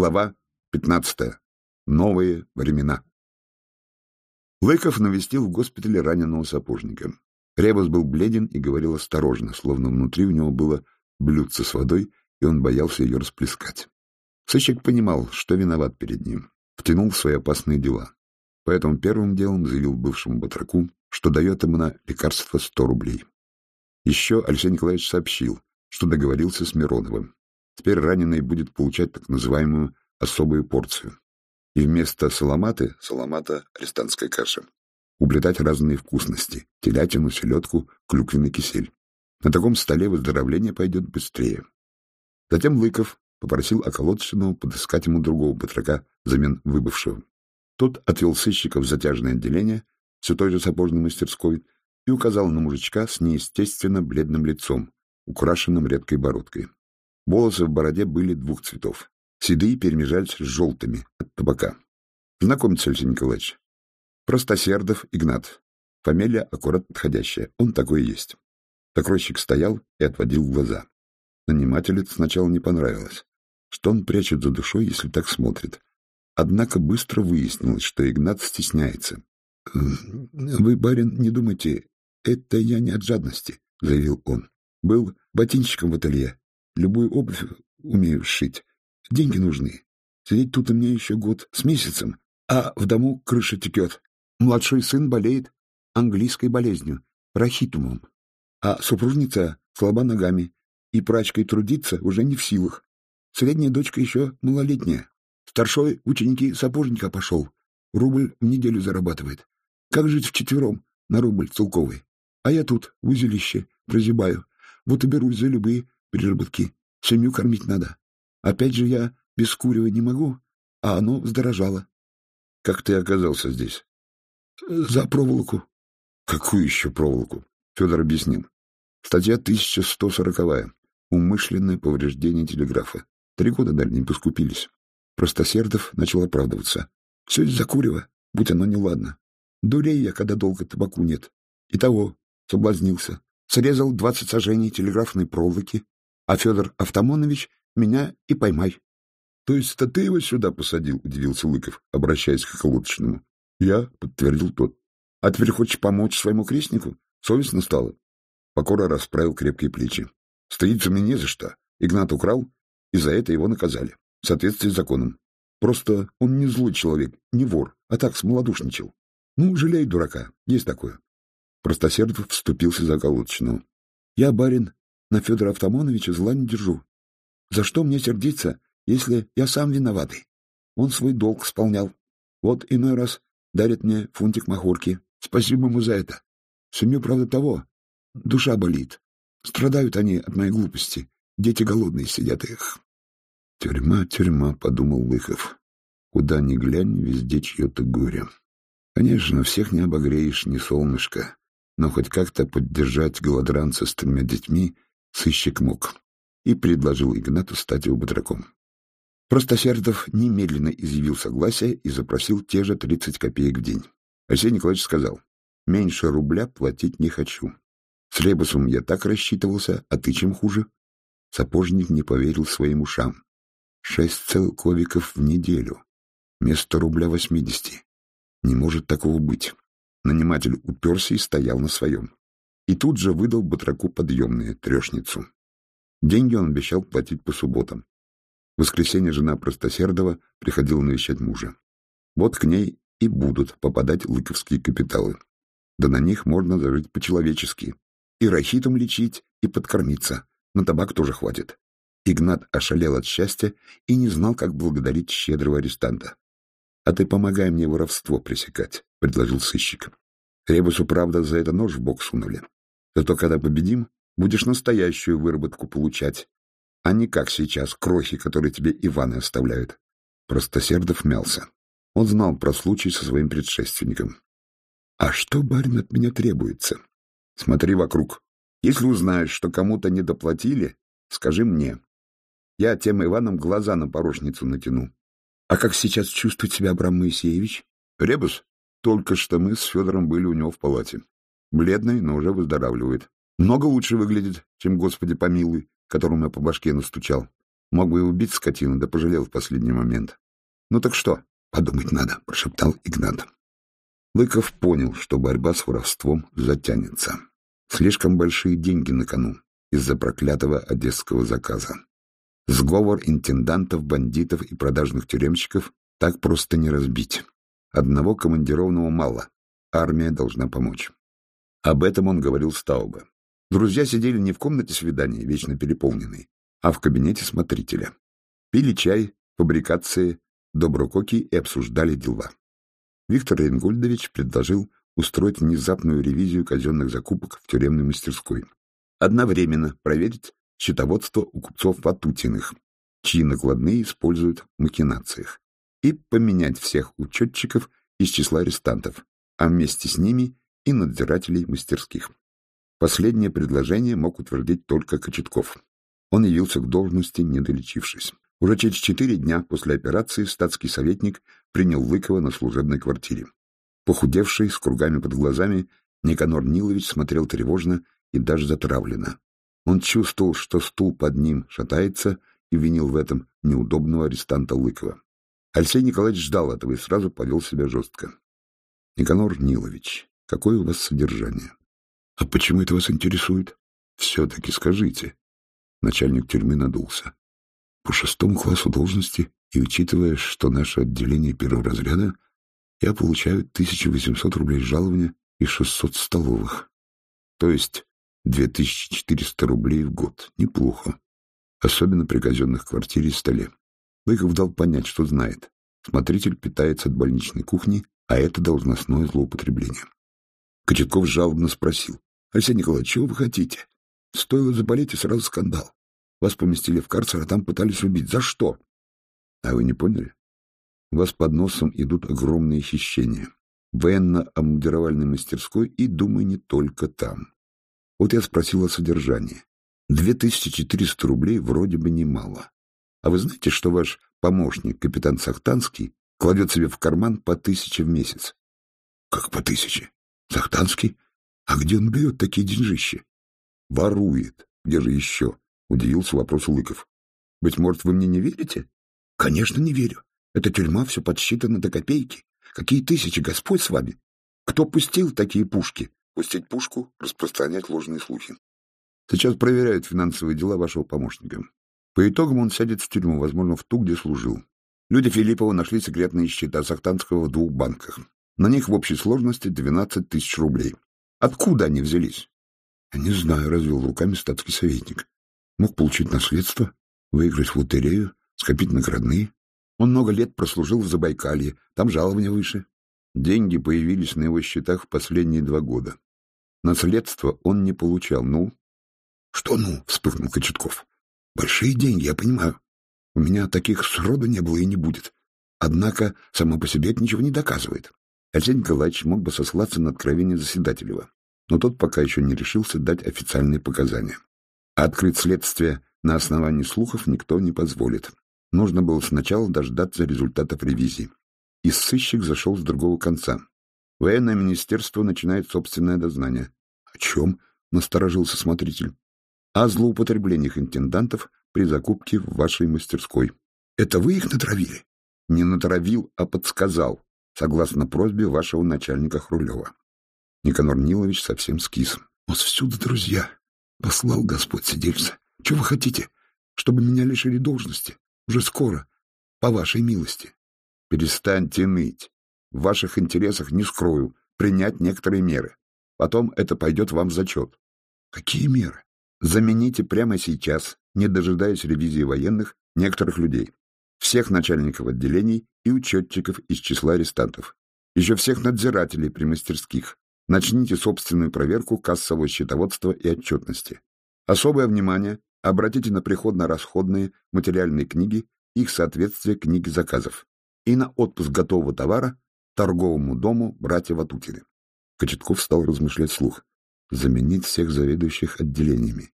Глава 15. Новые времена. Лыков навестил в госпитале раненого сапожника. Ребус был бледен и говорил осторожно, словно внутри у него было блюдце с водой, и он боялся ее расплескать. Сыщик понимал, что виноват перед ним, втянул в свои опасные дела. Поэтому первым делом заявил бывшему батраку, что дает ему на лекарство сто рублей. Еще Алексей Николаевич сообщил, что договорился с Мироновым. Теперь раненый будет получать так называемую особую порцию. И вместо саламаты, саламата — арестантская каша, уплетать разные вкусности — телятину, селедку, клюквенный кисель. На таком столе выздоровление пойдет быстрее. Затем Лыков попросил околоточного подыскать ему другого батрака взамен выбывшего. Тот отвел сыщика в затяжное отделение все той же сапожной мастерской и указал на мужичка с неестественно бледным лицом, украшенным редкой бородкой. Волосы в бороде были двух цветов. Седые перемежались с желтыми от табака. Знакомьтесь, Алексей Николаевич. Простосердов Игнат. Фамилия аккурат подходящая. Он такой и есть. Покройщик стоял и отводил глаза. Нанимателю сначала не понравилось. Что он прячет за душой, если так смотрит? Однако быстро выяснилось, что Игнат стесняется. — Вы, барин, не думайте, это я не от жадности, — заявил он. Был ботинщиком в ателье, Любую обувь умею сшить. Деньги нужны. Сидеть тут у меня еще год с месяцем, а в дому крыша текет. Младший сын болеет английской болезнью, рахитумом, а супружница слаба ногами и прачкой трудиться уже не в силах. Средняя дочка еще малолетняя. Старшой ученики сапожника пошел. Рубль в неделю зарабатывает. Как жить вчетвером на рубль целковый? А я тут, в узелище, прозябаю. Вот и берусь за любые переработки. Семью кормить надо. Опять же, я без курева не могу, а оно вздорожало. — Как ты оказался здесь? — За проволоку. — Какую еще проволоку? Федор объяснил. Статья 1140 Умышленное повреждение телеграфа. Три года дали, не поскупились. Простосердов начал оправдываться. Все из-за курева, будь оно неладно. Дурей я, когда долго табаку нет. И того, соблазнился. Срезал двадцать сажений телеграфной проволоки, а Федор Автомонович меня и поймай. — То есть это ты его сюда посадил? — удивился Лыков, обращаясь к околоточному. — Я, — подтвердил тот. — А теперь хочешь помочь своему крестнику? Совестно стало. Покора расправил крепкие плечи. Стыдиться мне не за что. Игнат украл, и за это его наказали. В соответствии с законом. Просто он не злой человек, не вор, а так смолодушничал. Ну, жалей дурака, есть такое. Простосердов вступился за околоточного. Я, барин, на Федора Автомоновича зла не держу. За что мне сердиться, если я сам виноватый? Он свой долг исполнял. Вот иной раз дарит мне фунтик махорки. Спасибо ему за это. Семью, правда, того. Душа болит. Страдают они от моей глупости. Дети голодные сидят их. Тюрьма, тюрьма, — подумал Лыхов. Куда ни глянь, везде чье-то горе. Конечно, всех не обогреешь, ни солнышко, но хоть как-то поддержать голодранца с тремя детьми сыщик мог и предложил Игнату стать его батраком. Простосердов немедленно изъявил согласие и запросил те же тридцать копеек в день. Алексей Николаевич сказал, «Меньше рубля платить не хочу. С ребусом я так рассчитывался, а ты чем хуже?» Сапожник не поверил своим ушам. «Шесть целковиков в неделю. Вместо рубля восьмидесяти. Не может такого быть». Наниматель уперся и стоял на своем и тут же выдал батраку подъемные, трешницу. Деньги он обещал платить по субботам. В воскресенье жена Простосердова приходила навещать мужа. Вот к ней и будут попадать лыковские капиталы. Да на них можно зажить по-человечески. И рахитом лечить, и подкормиться. На табак тоже хватит. Игнат ошалел от счастья и не знал, как благодарить щедрого арестанта. — А ты помогай мне воровство пресекать, — предложил сыщик. Ребусу, правда, за это нож в бок сунули. Зато когда победим, будешь настоящую выработку получать, а не как сейчас, крохи, которые тебе Иваны оставляют. Простосердов мялся. Он знал про случай со своим предшественником. А что, барин, от меня требуется? Смотри вокруг. Если узнаешь, что кому-то не доплатили, скажи мне. Я тем Иваном глаза на порожницу натяну. А как сейчас чувствует себя Абрам Моисеевич? Ребус? Только что мы с Федором были у него в палате. Бледный, но уже выздоравливает. Много лучше выглядит, чем Господи помилуй, которому я по башке настучал. Мог бы и убить скотину, да пожалел в последний момент. Ну так что? Подумать надо, прошептал Игнат. Лыков понял, что борьба с воровством затянется. Слишком большие деньги на кону из-за проклятого одесского заказа. Сговор интендантов, бандитов и продажных тюремщиков так просто не разбить. Одного командированного мало. Армия должна помочь. Об этом он говорил Стауба. Друзья сидели не в комнате свидания, вечно переполненной, а в кабинете смотрителя. Пили чай, фабрикации, добрококи и обсуждали дела. Виктор Ренгольдович предложил устроить внезапную ревизию казенных закупок в тюремной мастерской. Одновременно проверить счетоводство у купцов Ватутиных, чьи накладные используют в махинациях, и поменять всех учетчиков из числа арестантов, а вместе с ними и надзирателей мастерских. Последнее предложение мог утвердить только Кочетков. Он явился к должности, не долечившись. Уже через четыре дня после операции статский советник принял Лыкова на служебной квартире. Похудевший, с кругами под глазами, Никанор Нилович смотрел тревожно и даже затравленно. Он чувствовал, что стул под ним шатается, и винил в этом неудобного арестанта Лыкова. Алексей Николаевич ждал этого и сразу повел себя жестко. — Никанор Нилович, какое у вас содержание? — А почему это вас интересует? — Все-таки скажите. Начальник тюрьмы надулся. — По шестому классу должности, и учитывая, что наше отделение первого разряда, я получаю 1800 рублей жалования и 600 столовых. То есть 2400 рублей в год. Неплохо. Особенно при казенных квартире и столе. Лыков дал понять, что знает. Смотритель питается от больничной кухни, а это должностное злоупотребление. Кочетков жалобно спросил. — Алексей Николаевич, чего вы хотите? Стоило заболеть, и сразу скандал. Вас поместили в карцер, а там пытались убить. За что? — А вы не поняли? У вас под носом идут огромные хищения. Военно-обмундировальной мастерской и, думаю, не только там. Вот я спросил о содержании. 2400 рублей вроде бы немало. А вы знаете, что ваш помощник, капитан Сахтанский, кладет себе в карман по тысяче в месяц? Как по тысяче? Сахтанский? А где он берет такие деньжищи? Ворует. Где же еще? Удивился вопрос Лыков. Быть может, вы мне не верите? Конечно, не верю. Эта тюрьма все подсчитана до копейки. Какие тысячи, Господь с вами! Кто пустил такие пушки? Пустить пушку, распространять ложные слухи. Сейчас проверяют финансовые дела вашего помощника. По итогам он сядет в тюрьму, возможно, в ту, где служил. Люди Филиппова нашли секретные счета Сахтанского в двух банках. На них в общей сложности 12 тысяч рублей. Откуда они взялись? — Не знаю, — развел руками статский советник. Мог получить наследство, выиграть в лотерею, скопить наградные. Он много лет прослужил в Забайкалье, там жалования выше. Деньги появились на его счетах в последние два года. Наследство он не получал. Ну? — Что ну? — вспыхнул Кочетков. — Большие деньги, я понимаю. У меня таких сроду не было и не будет. Однако само по себе это ничего не доказывает. Алексей Николаевич мог бы сослаться на откровение Заседателева, но тот пока еще не решился дать официальные показания. А открыть следствие на основании слухов никто не позволит. Нужно было сначала дождаться результатов ревизии. И сыщик зашел с другого конца. Военное министерство начинает собственное дознание. — О чем? — насторожился смотритель. — О злоупотреблениях интендантов при закупке в вашей мастерской. — Это вы их натравили? — Не натравил, а подсказал, согласно просьбе вашего начальника Хрулева. Никанор Нилович совсем скис. — вас всюду друзья. Послал Господь сидельца. Чего вы хотите? Чтобы меня лишили должности? Уже скоро. По вашей милости. Перестаньте ныть. В ваших интересах, не скрою, принять некоторые меры. Потом это пойдет вам в зачет. Какие меры? Замените прямо сейчас, не дожидаясь ревизии военных, некоторых людей. Всех начальников отделений и учетчиков из числа арестантов. Еще всех надзирателей при мастерских. Начните собственную проверку кассового счетоводства и отчетности. Особое внимание обратите на приходно-расходные материальные книги, их соответствие книге заказов и на отпуск готового товара торговому дому братья Ватутины. Кочетков стал размышлять слух. Заменить всех заведующих отделениями.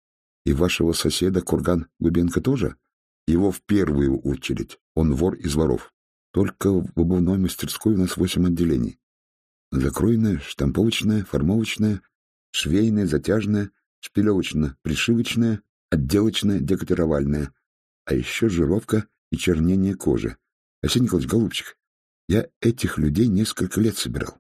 И вашего соседа Курган Губенко тоже? Его в первую очередь. Он вор из воров. Только в обувной мастерской у нас восемь отделений. Закройная, штамповочная, формовочная, швейная, затяжная, шпилевочно-пришивочная, отделочная, декотировальная. А еще жировка и чернение кожи. Арсений Николаевич, голубчик, я этих людей несколько лет собирал.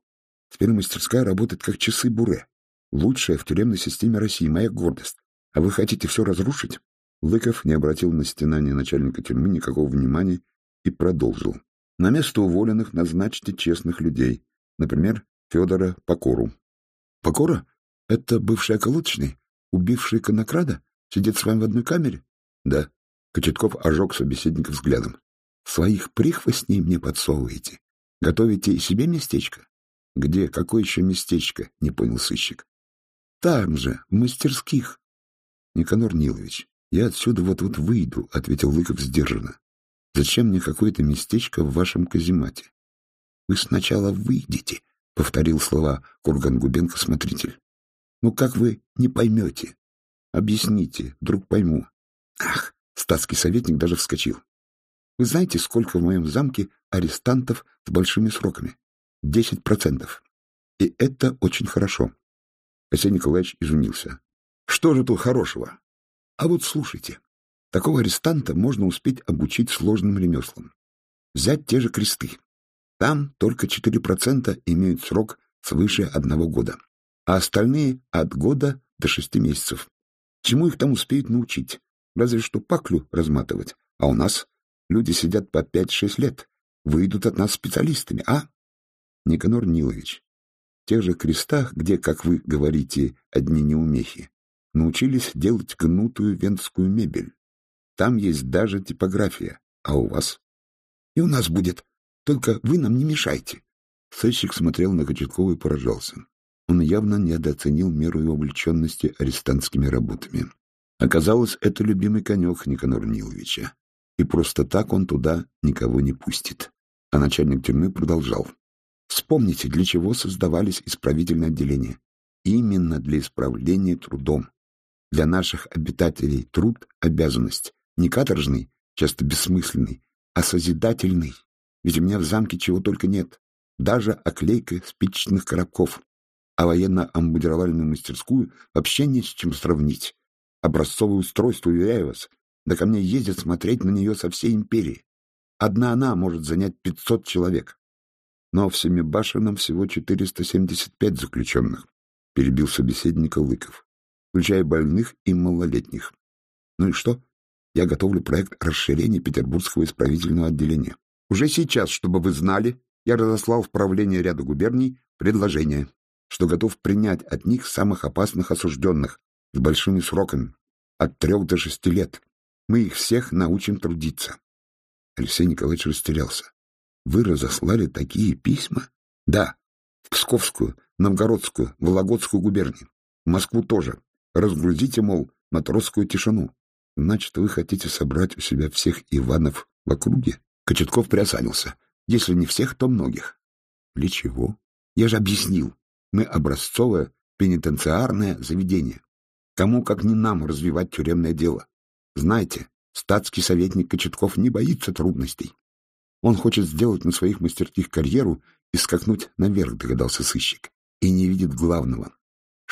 Теперь мастерская работает как часы буре. Лучшая в тюремной системе России, моя гордость. А вы хотите все разрушить? Лыков не обратил на стенание начальника тюрьмы никакого внимания и продолжил. На место уволенных назначьте честных людей. Например, Федора Покору. Покора? Это бывший околоточный, убивший конокрада? Сидит с вами в одной камере? Да. Кочетков ожег собеседника взглядом. Своих прихвостней мне подсовываете. Готовите и себе местечко? Где? Какое еще местечко? Не понял сыщик. Там же, в мастерских. Никанор Нилович, я отсюда вот-вот выйду, ответил Лыков сдержанно. Зачем мне какое-то местечко в вашем каземате? Вы сначала выйдете, повторил слова Курган Губенко смотритель. Ну как вы не поймете? Объясните, вдруг пойму. Ах, статский советник даже вскочил. Вы знаете, сколько в моем замке арестантов с большими сроками? Десять процентов. И это очень хорошо. Арсений Николаевич изумился. Что же тут хорошего? А вот слушайте. Такого арестанта можно успеть обучить сложным ремеслам. Взять те же кресты. Там только 4% имеют срок свыше одного года, а остальные от года до шести месяцев. Чему их там успеют научить? Разве что паклю разматывать. А у нас люди сидят по пять-шесть лет. Выйдут от нас специалистами, а? Никанор Нилович, в тех же крестах, где, как вы говорите, одни неумехи, научились делать гнутую венскую мебель. Там есть даже типография. А у вас? И у нас будет. Только вы нам не мешайте. Сыщик смотрел на Кочеткова и поражался. Он явно недооценил меру его увлеченности арестантскими работами. Оказалось, это любимый конек Никанора Ниловича. И просто так он туда никого не пустит. А начальник тюрьмы продолжал. Вспомните, для чего создавались исправительные отделения. Именно для исправления трудом. Для наших обитателей труд — обязанность. Не каторжный, часто бессмысленный, а созидательный. Ведь у меня в замке чего только нет. Даже оклейка спичечных коробков. А военно-амбудировальную мастерскую вообще не с чем сравнить. Образцовое устройство, уверяю вас. Да ко мне ездят смотреть на нее со всей империи. Одна она может занять 500 человек. Но в Семибашенном всего 475 заключенных, перебил собеседника Лыков, включая больных и малолетних. Ну и что? Я готовлю проект расширения Петербургского исправительного отделения. Уже сейчас, чтобы вы знали, я разослал в правление ряда губерний предложение, что готов принять от них самых опасных осужденных с большими сроками, от трех до шести лет. Мы их всех научим трудиться. Алексей Николаевич растерялся. Вы разослали такие письма? Да. В Псковскую, Новгородскую, Вологодскую губернии. В Москву тоже. Разгрузите, мол, матросскую тишину. Значит, вы хотите собрать у себя всех Иванов в округе? Кочетков приосанился. Если не всех, то многих. Для чего? Я же объяснил. Мы образцовое пенитенциарное заведение. Кому, как не нам, развивать тюремное дело? Знаете, статский советник Кочетков не боится трудностей. Он хочет сделать на своих мастерских карьеру и скакнуть наверх, догадался сыщик, и не видит главного,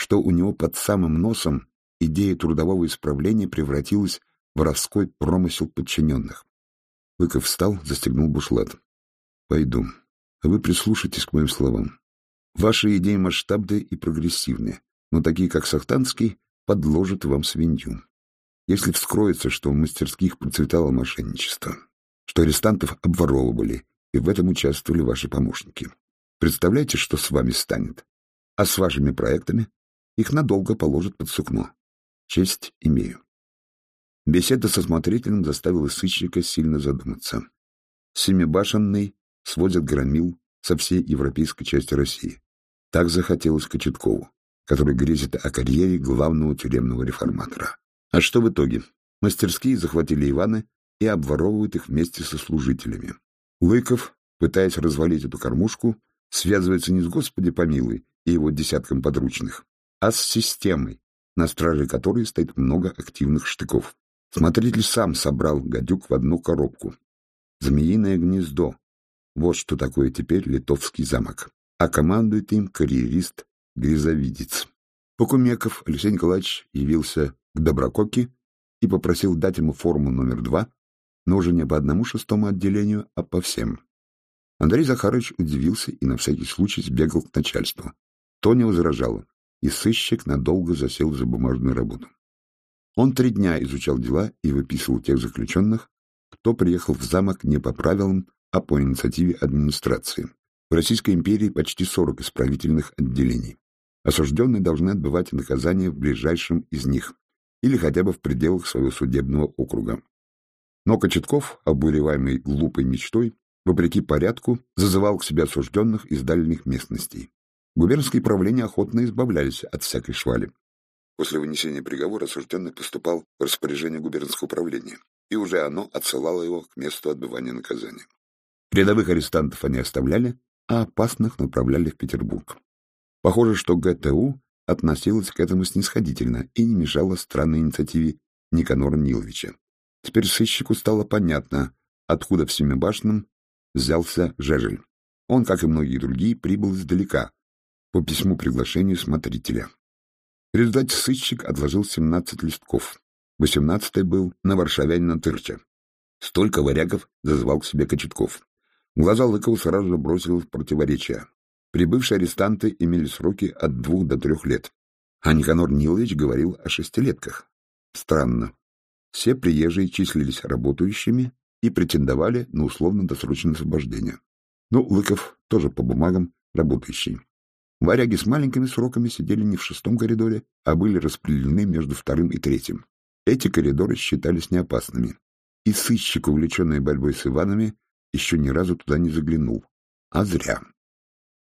что у него под самым носом идея трудового исправления превратилась в воровской промысел подчиненных. Лыков встал, застегнул бушлат. «Пойду. Вы прислушайтесь к моим словам. Ваши идеи масштабные и прогрессивные, но такие, как Сахтанский, подложат вам свинью. Если вскроется, что в мастерских процветало мошенничество, что арестантов обворовывали, и в этом участвовали ваши помощники. Представляете, что с вами станет? А с вашими проектами их надолго положат под сукно. Честь имею. Беседа со смотрителем заставила сыщика сильно задуматься. Семибашенный сводят громил со всей европейской части России. Так захотелось Кочеткову, который грезит о карьере главного тюремного реформатора. А что в итоге? Мастерские захватили Иваны и обворовывают их вместе со служителями. Лыков, пытаясь развалить эту кормушку, связывается не с Господи помилуй и его десятком подручных, а с системой, на страже которой стоит много активных штыков. Смотритель сам собрал гадюк в одну коробку. Змеиное гнездо. Вот что такое теперь литовский замок. А командует им карьерист-грязовидец. Покумеков Алексей Николаевич явился к Добрококе и попросил дать ему форму номер два но уже не по одному шестому отделению, а по всем. Андрей Захарович удивился и на всякий случай сбегал к начальству. То не возражало, и сыщик надолго засел за бумажную работу. Он три дня изучал дела и выписывал тех заключенных, кто приехал в замок не по правилам, а по инициативе администрации. В Российской империи почти 40 исправительных отделений. Осужденные должны отбывать наказание в ближайшем из них или хотя бы в пределах своего судебного округа. Но Кочетков, обуреваемый глупой мечтой, вопреки порядку, зазывал к себе осужденных из дальних местностей. Губернские правления охотно избавлялись от всякой швали. После вынесения приговора осужденный поступал в распоряжение губернского управления, и уже оно отсылало его к месту отбывания наказания. Рядовых арестантов они оставляли, а опасных направляли в Петербург. Похоже, что ГТУ относилась к этому снисходительно и не мешала странной инициативе Никанора Ниловича. Теперь сыщику стало понятно, откуда в Семибашенном взялся Жежель. Он, как и многие другие, прибыл издалека, по письму приглашению смотрителя. В результате сыщик отложил 17 листков. 18 был на варшавянина Тырча. Столько варягов зазвал к себе Кочетков. Глаза Лыкова сразу же бросил в противоречие. Прибывшие арестанты имели сроки от двух до трех лет, а Никанор Нилович говорил о шестилетках. Странно. Все приезжие числились работающими и претендовали на условно-досрочное освобождение. Но Лыков тоже по бумагам работающий. Варяги с маленькими сроками сидели не в шестом коридоре, а были распределены между вторым и третьим. Эти коридоры считались неопасными. И сыщик, увлеченный борьбой с Иванами, еще ни разу туда не заглянул. А зря.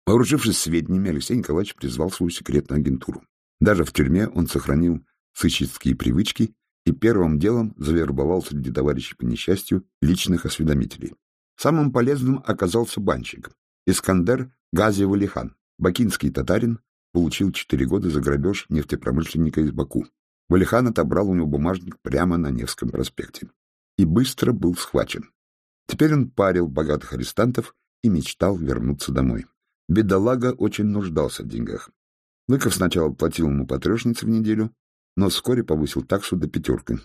Вооружившись сведениями, Алексей Николаевич призвал свою секретную агентуру. Даже в тюрьме он сохранил сыщицкие привычки и первым делом завербовал среди товарищей по несчастью личных осведомителей. Самым полезным оказался банщик Искандер Гази-Валихан, бакинский татарин, получил четыре года за грабеж нефтепромышленника из Баку. Валихан отобрал у него бумажник прямо на Невском проспекте и быстро был схвачен. Теперь он парил богатых арестантов и мечтал вернуться домой. Бедолага очень нуждался в деньгах. Лыков сначала платил ему по в неделю, но вскоре повысил таксу до пятерки.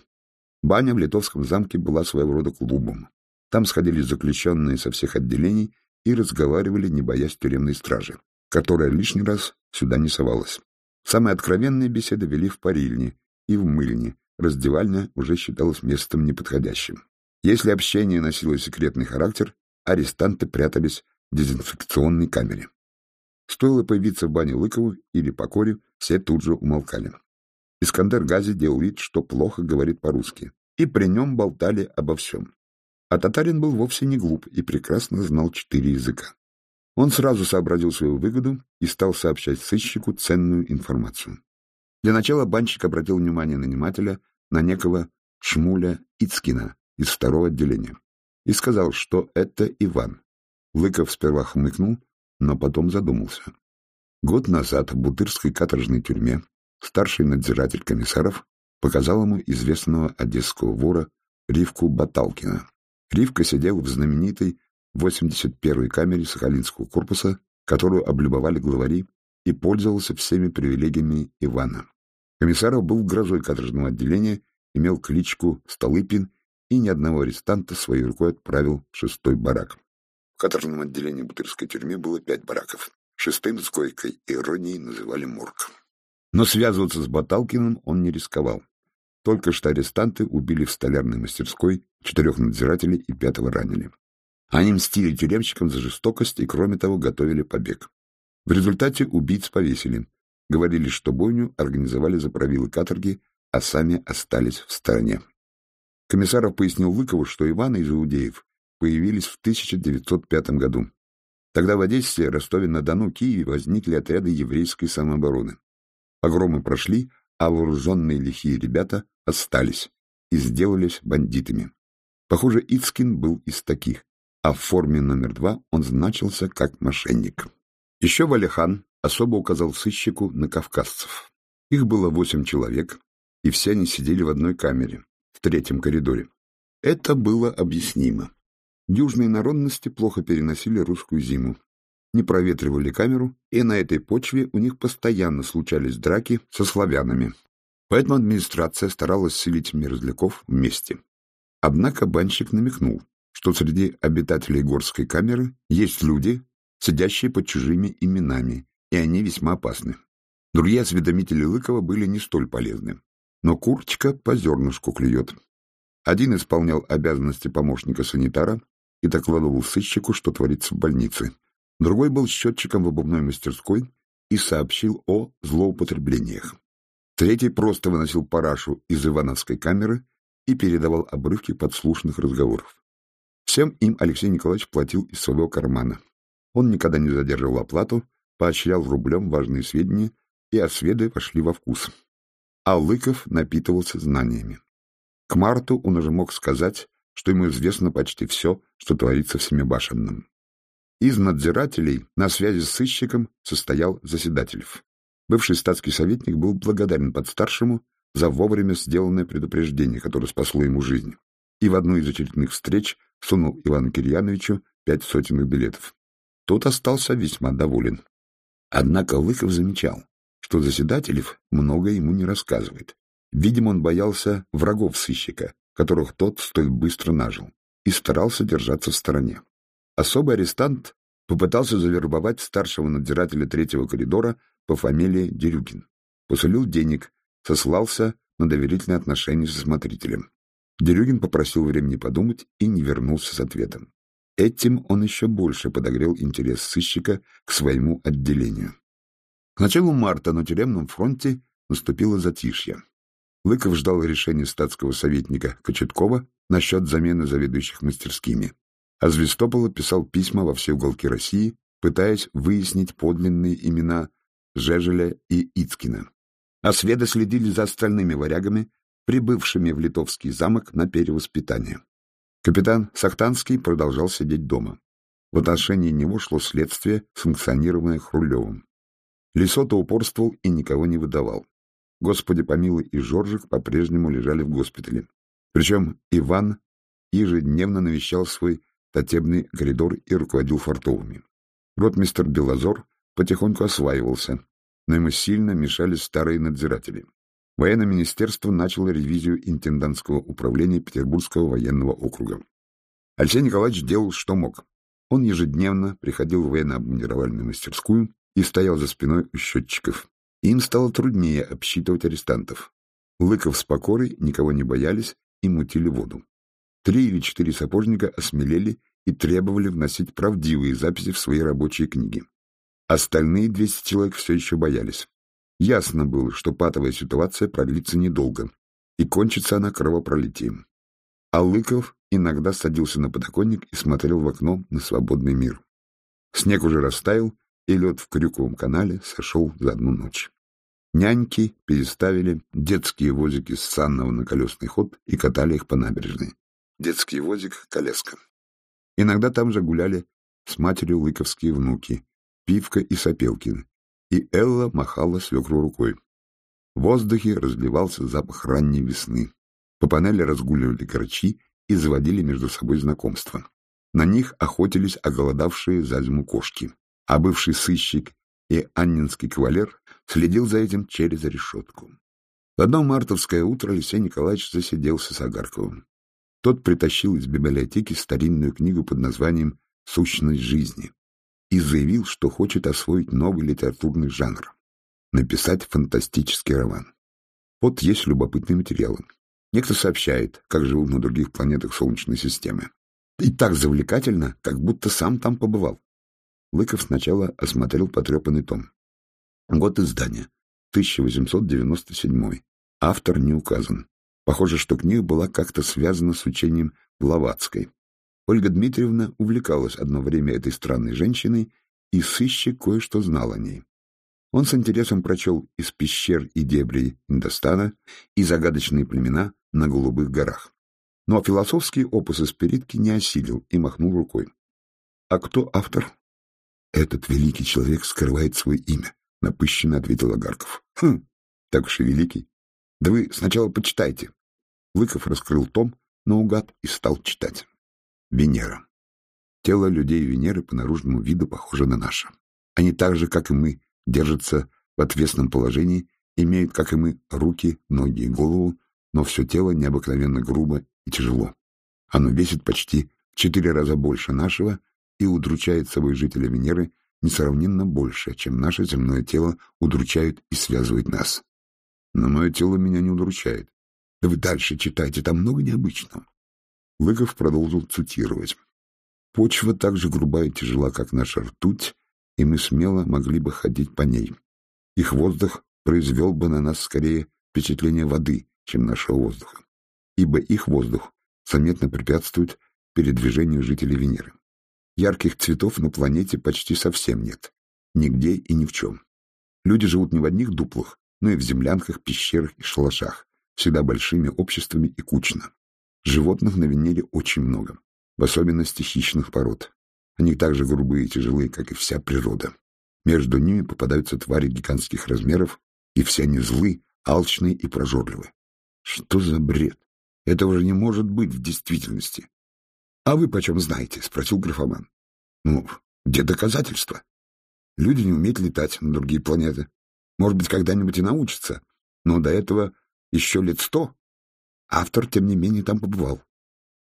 Баня в Литовском замке была своего рода клубом. Там сходились заключенные со всех отделений и разговаривали, не боясь тюремной стражи, которая лишний раз сюда не совалась. Самые откровенные беседы вели в парильне и в мыльне, раздевальня уже считалась местом неподходящим. Если общение носило секретный характер, арестанты прятались в дезинфекционной камере. Стоило появиться в бане Лыкову или Покоре, все тут же умолкали. Искандер Гази делал вид, что плохо говорит по-русски, и при нем болтали обо всем. А татарин был вовсе не глуп и прекрасно знал четыре языка. Он сразу сообразил свою выгоду и стал сообщать сыщику ценную информацию. Для начала банщик обратил внимание нанимателя на некого Шмуля Ицкина из второго отделения и сказал, что это Иван. Лыков сперва хмыкнул, но потом задумался. Год назад в Бутырской каторжной тюрьме старший надзиратель комиссаров показал ему известного одесского вора Ривку Баталкина. Ривка сидел в знаменитой 81-й камере Сахалинского корпуса, которую облюбовали главари, и пользовался всеми привилегиями Ивана. Комиссаров был грозой каторжного отделения, имел кличку Столыпин и ни одного арестанта своей рукой отправил в шестой барак. В каторжном отделении Бутырской тюрьмы было пять бараков. Шестым с койкой иронией называли морг. Но связываться с Баталкиным он не рисковал. Только что арестанты убили в столярной мастерской четырех надзирателей и пятого ранили. Они мстили тюремщикам за жестокость и, кроме того, готовили побег. В результате убийц повесили. Говорили, что бойню организовали за правилы каторги, а сами остались в стороне. Комиссаров пояснил Лыкову, что Иван из Иудеев появились в 1905 году. Тогда в Одессе, Ростове-на-Дону, Киеве возникли отряды еврейской самообороны. Погромы прошли, а вооруженные лихие ребята остались и сделались бандитами. Похоже, Ицкин был из таких, а в форме номер два он значился как мошенник. Еще Валихан особо указал сыщику на кавказцев. Их было восемь человек, и все они сидели в одной камере, в третьем коридоре. Это было объяснимо. Южные народности плохо переносили русскую зиму, не проветривали камеру, и на этой почве у них постоянно случались драки со славянами. Поэтому администрация старалась селить мерзляков вместе. Однако банщик намекнул, что среди обитателей горской камеры есть люди, сидящие под чужими именами, и они весьма опасны. Другие осведомители Лыкова были не столь полезны. Но курочка по зернышку клюет. Один исполнял обязанности помощника санитара и докладывал сыщику, что творится в больнице. Другой был счетчиком в обувной мастерской и сообщил о злоупотреблениях. Третий просто выносил парашу из Ивановской камеры и передавал обрывки подслушанных разговоров. Всем им Алексей Николаевич платил из своего кармана. Он никогда не задерживал оплату, поощрял рублем важные сведения, и осведы пошли во вкус. А Лыков напитывался знаниями. К марту он уже мог сказать, что ему известно почти все, что творится в Семибашенном. Из надзирателей на связи с сыщиком состоял Заседательев. Бывший статский советник был благодарен подстаршему за вовремя сделанное предупреждение, которое спасло ему жизнь, и в одну из очередных встреч сунул Ивану Кирьяновичу пять сотенных билетов. Тот остался весьма доволен. Однако Лыков замечал, что Заседателев много ему не рассказывает. Видимо, он боялся врагов сыщика, которых тот столь быстро нажил, и старался держаться в стороне. Особый арестант попытался завербовать старшего надзирателя третьего коридора по фамилии Дерюгин. Посулил денег, сослался на доверительные отношения со смотрителем. Дерюгин попросил времени подумать и не вернулся с ответом. Этим он еще больше подогрел интерес сыщика к своему отделению. К началу марта на тюремном фронте наступило затишье. Лыков ждал решения статского советника Кочеткова насчет замены заведующих мастерскими. А Звестопола писал письма во все уголки России, пытаясь выяснить подлинные имена Жежеля и Ицкина. А сведы следили за остальными варягами, прибывшими в Литовский замок на перевоспитание. Капитан Сахтанский продолжал сидеть дома. В отношении него шло следствие, санкционированное Хрулевым. Лисота упорствовал и никого не выдавал. Господи помилуй и Жоржик по-прежнему лежали в госпитале. Причем Иван ежедневно навещал свой татебный коридор и руководил фартовыми. Ротмистер Белозор потихоньку осваивался, но ему сильно мешали старые надзиратели. Военное министерство начало ревизию интендантского управления Петербургского военного округа. Алексей Николаевич делал, что мог. Он ежедневно приходил в военно-обмундировальную мастерскую и стоял за спиной у счетчиков. Им стало труднее обсчитывать арестантов. Лыков с Покорой никого не боялись и мутили воду. Три или четыре сапожника осмелели и требовали вносить правдивые записи в свои рабочие книги. Остальные 200 человек все еще боялись. Ясно было, что патовая ситуация продлится недолго, и кончится она кровопролитием. А Лыков иногда садился на подоконник и смотрел в окно на свободный мир. Снег уже растаял, и лед в Крюковом канале сошел за одну ночь. Няньки переставили детские возики с санного на колесный ход и катали их по набережной. Детский возик — колеска. Иногда там же гуляли с матерью лыковские внуки, Пивка и Сапелкин, и Элла махала свекру рукой. В воздухе разливался запах ранней весны. По панели разгуливали корчи и заводили между собой знакомства. На них охотились оголодавшие за зиму кошки а бывший сыщик и аннинский кавалер следил за этим через решетку. В одно мартовское утро Алексей Николаевич засиделся с Агарковым. Тот притащил из библиотеки старинную книгу под названием «Сущность жизни» и заявил, что хочет освоить новый литературный жанр — написать фантастический роман. Вот есть любопытные материалы. Некто сообщает, как живут на других планетах Солнечной системы. И так завлекательно, как будто сам там побывал. Лыков сначала осмотрел потрепанный том. Год издания. 1897. Автор не указан. Похоже, что книга была как-то связана с учением Блаватской. Ольга Дмитриевна увлекалась одно время этой странной женщиной, и сыщик кое-что знал о ней. Он с интересом прочел из пещер и дебрей Индостана и загадочные племена на Голубых горах. Но философские опусы спиритки не осилил и махнул рукой. А кто автор? Этот великий человек скрывает свое имя, — напыщенно ответил Агарков. — Хм, так уж и великий. Да вы сначала почитайте. Лыков раскрыл том наугад и стал читать. Венера. Тело людей Венеры по наружному виду похоже на наше. Они так же, как и мы, держатся в отвесном положении, имеют, как и мы, руки, ноги и голову, но все тело необыкновенно грубо и тяжело. Оно весит почти в четыре раза больше нашего и удручает собой жителя Венеры несравненно больше, чем наше земное тело удручает и связывает нас. Но мое тело меня не удручает. Да вы дальше читайте, там много необычного. Лыков продолжил цитировать. Почва так же груба и тяжела, как наша ртуть, и мы смело могли бы ходить по ней. Их воздух произвел бы на нас скорее впечатление воды, чем нашего воздуха, ибо их воздух заметно препятствует передвижению жителей Венеры. Ярких цветов на планете почти совсем нет. Нигде и ни в чем. Люди живут не в одних дуплах, но и в землянках, пещерах и шалашах, всегда большими обществами и кучно. Животных на Венере очень много, в особенности хищных пород. Они так же грубые и тяжелые, как и вся природа. Между ними попадаются твари гигантских размеров, и все они злы, алчные и прожорливы. Что за бред? Это уже не может быть в действительности. — А вы почем знаете? — спросил графоман. — Ну, где доказательства? Люди не умеют летать на другие планеты. Может быть, когда-нибудь и научатся, но до этого еще лет сто. Автор, тем не менее, там побывал.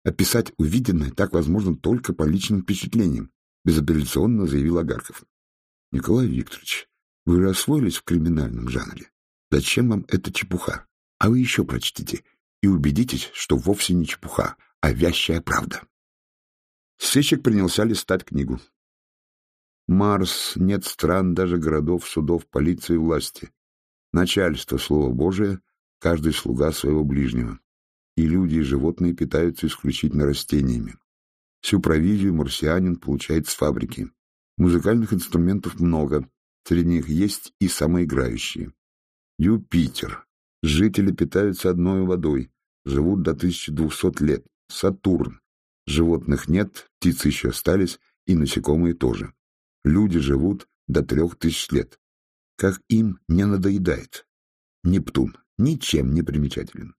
Описать увиденное так возможно только по личным впечатлениям, безапелляционно заявил Агарков. — Николай Викторович, вы же освоились в криминальном жанре. Зачем вам эта чепуха? А вы еще прочтите и убедитесь, что вовсе не чепуха, а вящая правда. Сыщик принялся листать книгу. Марс, нет стран, даже городов, судов, полиции, власти. Начальство, слово Божие, каждый слуга своего ближнего. И люди, и животные питаются исключительно растениями. Всю провизию марсианин получает с фабрики. Музыкальных инструментов много, среди них есть и самоиграющие. Юпитер. Жители питаются одной водой, живут до 1200 лет. Сатурн. Животных нет, птицы еще остались, и насекомые тоже. Люди живут до трех тысяч лет. Как им не надоедает. Нептун ничем не примечателен.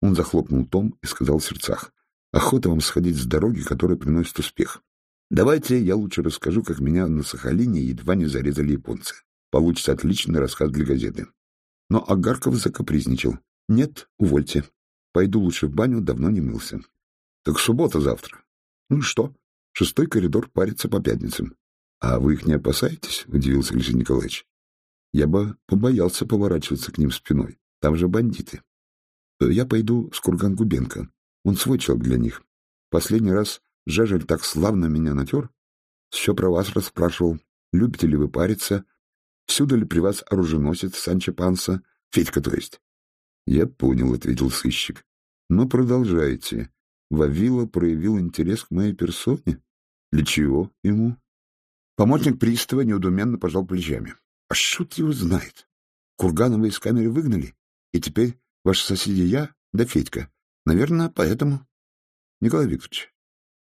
Он захлопнул том и сказал в сердцах. Охота вам сходить с дороги, которая приносит успех. Давайте я лучше расскажу, как меня на Сахалине едва не зарезали японцы. Получится отличный рассказ для газеты. Но Агарков закапризничал. Нет, увольте. Пойду лучше в баню, давно не мылся. Так суббота завтра. Ну и что? Шестой коридор парится по пятницам. А вы их не опасаетесь? Удивился Алексей Николаевич. Я бы побоялся поворачиваться к ним спиной. Там же бандиты. Я пойду с Курган Губенко. Он свой человек для них. Последний раз Жежель так славно меня натер. Все про вас расспрашивал. Любите ли вы париться? Всюду ли при вас оруженосец Санчо Панса? Федька, то есть. Я понял, — ответил сыщик. Но продолжайте. Вавила проявил интерес к моей персоне? Для чего ему? Помощник пристава неудуменно пожал плечами. А шут его знает. Курганова из камеры выгнали, и теперь ваши соседи я да Федька. Наверное, поэтому. Николай Викторович,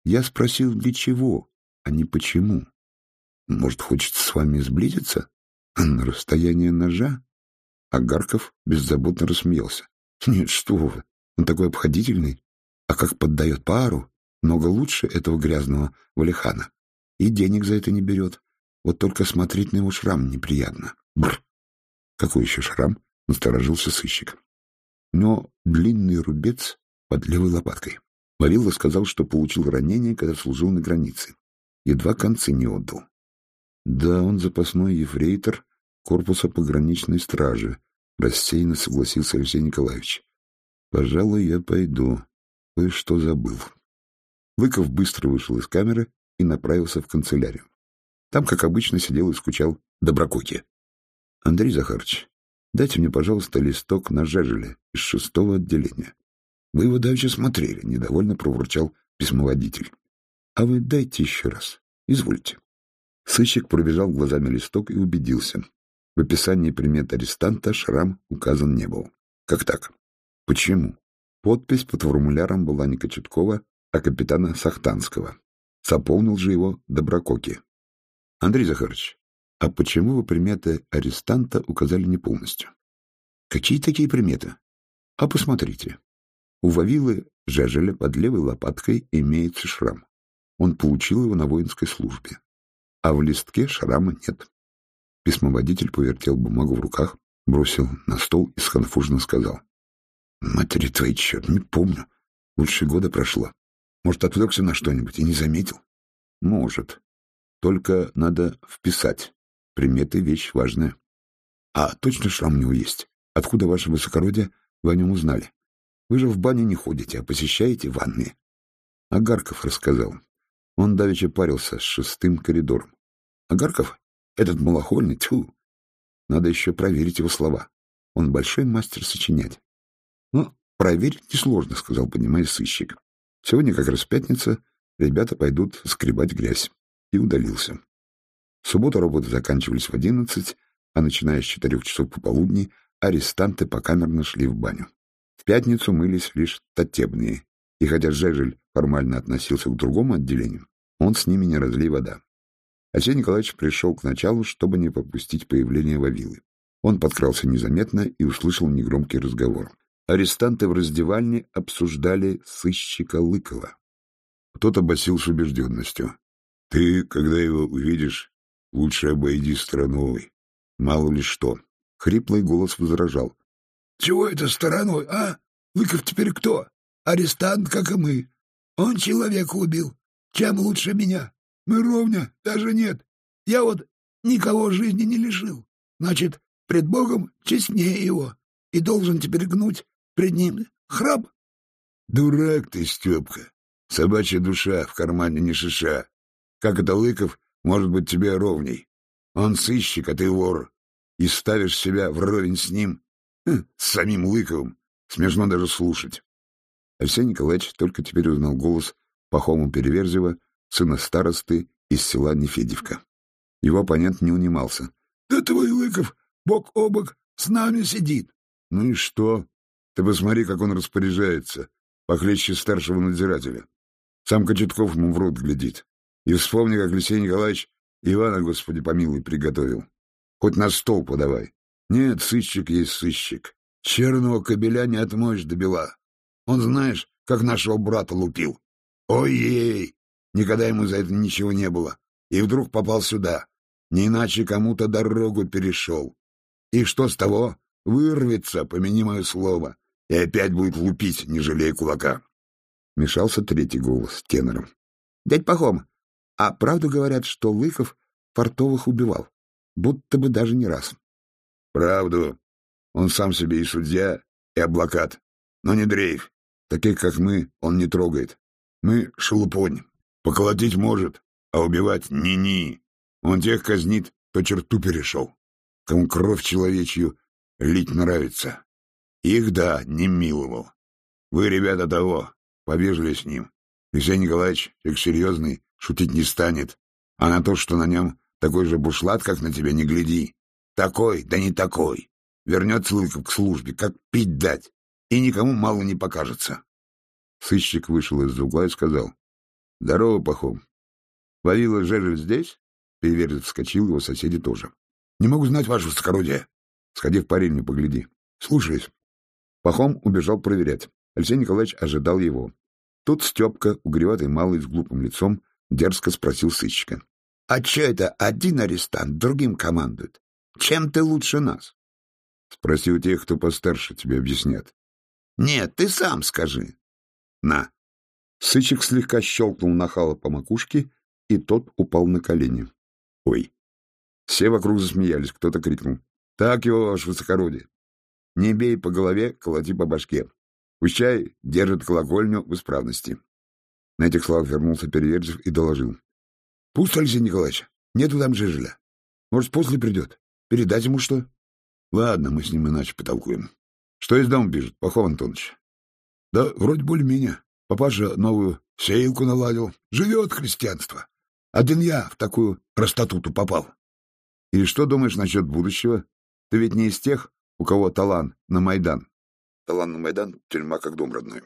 я спросил, для чего, а не почему. Может, хочется с вами сблизиться? На расстояние ножа? Агарков беззаботно рассмеялся. Нет, что вы, он такой обходительный. А как поддает пару, много лучше этого грязного валихана. И денег за это не берет. Вот только смотреть на его шрам неприятно. Бр. Какой еще шрам? Насторожился сыщик. Но длинный рубец под левой лопаткой. Вавилла сказал, что получил ранение, когда служил на границе. Едва концы не отдал. Да, он запасной ефрейтор корпуса пограничной стражи, рассеянно согласился Алексей Николаевич. Пожалуй, я пойду. Кое-что забыл. Лыков быстро вышел из камеры и направился в канцелярию. Там, как обычно, сидел и скучал Добрококи. — Андрей Захарович, дайте мне, пожалуйста, листок на жежеле из шестого отделения. — Вы его давеча смотрели, — недовольно проворчал письмоводитель. — А вы дайте еще раз. Извольте. Сыщик пробежал глазами листок и убедился. В описании примет арестанта шрам указан не был. Как так? Почему? Подпись под формуляром была не Кочеткова, а капитана Сахтанского. Заполнил же его Добрококи. Андрей Захарович, а почему вы приметы арестанта указали не полностью? Какие такие приметы? А посмотрите. У Вавилы Жежеля под левой лопаткой имеется шрам. Он получил его на воинской службе. А в листке шрама нет. Письмоводитель повертел бумагу в руках, бросил на стол и сконфуженно сказал. Матери твоей черт, не помню. Лучше года прошло. Может, отвлекся на что-нибудь и не заметил? Может. Только надо вписать. Приметы — вещь важная. А точно шрам у него есть? Откуда, ваше высокородие, вы о нем узнали? Вы же в бане не ходите, а посещаете ванные. Агарков рассказал. Он давеча парился с шестым коридором. Агарков? Этот малохольный? Тьфу! Надо еще проверить его слова. Он большой мастер сочинять. Ну, проверить несложно, сказал, понимая сыщик. Сегодня как раз пятница, ребята пойдут скребать грязь. И удалился. В субботу работы заканчивались в одиннадцать, а начиная с четырех часов пополудни арестанты покамерно шли в баню. В пятницу мылись лишь татебные, и хотя Жежель формально относился к другому отделению, он с ними не разлей вода. Алексей Николаевич пришел к началу, чтобы не пропустить появление Вавилы. Он подкрался незаметно и услышал негромкий разговор. Арестанты в раздевальне обсуждали сыщика Лыкова. Кто-то басил с убежденностью. — Ты, когда его увидишь, лучше обойди стороной. Мало ли что. Хриплый голос возражал. — Чего это стороной, а? Лыков теперь кто? Арестант, как и мы. Он человека убил. Чем лучше меня? Мы ровня, даже нет. Я вот никого жизни не лишил. Значит, пред Богом честнее его. И должен теперь гнуть пред ним храб. Дурак ты, Степка. Собачья душа в кармане не шиша. Как это Лыков может быть тебе ровней? Он сыщик, а ты вор. И ставишь себя вровень с ним. Хм, с самим Лыковым. Смешно даже слушать. Алексей Николаевич только теперь узнал голос Пахому Переверзева, сына старосты из села Нефедевка. Его оппонент не унимался. — Да твой Лыков бок о бок с нами сидит. — Ну и что? Ты посмотри, как он распоряжается, похлеще старшего надзирателя. Сам Кочетков ему в рот глядит. И вспомни, как Алексей Николаевич Ивана, Господи помилуй, приготовил. Хоть на стол подавай. Нет, сыщик есть сыщик. Черного кобеля не отмоешь до бела. Он, знаешь, как нашего брата лупил. Ой-ей! Никогда ему за это ничего не было. И вдруг попал сюда. Не иначе кому-то дорогу перешел. И что с того? Вырвется, помяни мое слово, и опять будет лупить, не жалея кулака. Мешался третий голос тенором. — Дядь Пахом, а правду говорят, что Лыков фартовых убивал? Будто бы даже не раз. — Правду. Он сам себе и судья, и облакат. Но не дрейф. Таких, как мы, он не трогает. Мы — шелупонь. Поколотить может, а убивать — ни-ни. Он тех казнит, то черту перешел. Кому кровь человечью лить нравится. Их, да, не миловал. Вы, ребята, того, повежливее с ним. Алексей Николаевич, человек серьезный, шутить не станет. А на то, что на нем такой же бушлат, как на тебя, не гляди. Такой, да не такой. Вернется Лыков к службе, как пить дать, и никому мало не покажется. Сыщик вышел из угла и сказал. — Здорово, Пахом. — Вавила Жежель здесь? Переверзев вскочил, его соседи тоже. — Не могу знать, ваше высокородие. Сходи в парильню, погляди. — Слушаюсь. Пахом убежал проверять. Алексей Николаевич ожидал его. Тут Степка, угреватый малый с глупым лицом, дерзко спросил сыщика. — А че это один арестант другим командует? Чем ты лучше нас? — Спроси у тех, кто постарше, тебе объяснят. — Нет, ты сам скажи. — На. Сычек слегка щелкнул нахала по макушке, и тот упал на колени. — Ой. Все вокруг засмеялись, кто-то крикнул. — Так его, ваше высокородие. Не бей по голове, колоти по башке. Пущай держит колокольню в исправности. На этих словах вернулся Переверзев и доложил. — Пусто, Алексей Николаевич. Нету там Жижеля. Может, после придет. Передать ему что? — Ладно, мы с ним иначе потолкуем. Что из дома пишет, Пахов Антонович? — Да вроде более-менее. Папаша новую сеялку наладил. Живет христианство. Один я в такую простатуту попал. — И что думаешь насчет будущего? Ты ведь не из тех, у кого талант на Майдан? Талан на Майдан — тюрьма как дом родной.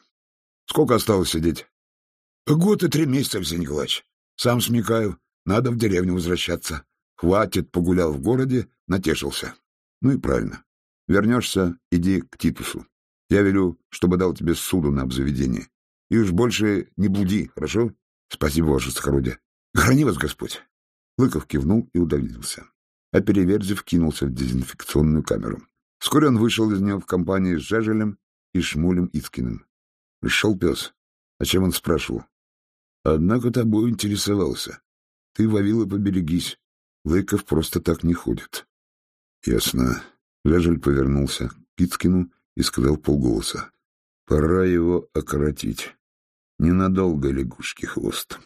Сколько осталось сидеть? Год и три месяца, Алексей Николаевич. Сам смекаю, надо в деревню возвращаться. Хватит, погулял в городе, натешился. Ну и правильно. Вернешься, иди к Титусу. Я велю, чтобы дал тебе суду на обзаведение. И уж больше не блуди, хорошо? Спасибо, ваше сокородие. Храни вас Господь. Лыков кивнул и удалился. А Переверзев кинулся в дезинфекционную камеру. Вскоре он вышел из нее в компании с Жежелем и Шмулем Ицкиным. Пришел пес. О чем он спрашивал? Однако тобой интересовался. Ты, Вавила, поберегись. Лыков просто так не ходит. Ясно. Лежель повернулся к Пицкину и сказал полголоса. Пора его окоротить. Ненадолго лягушки хвост.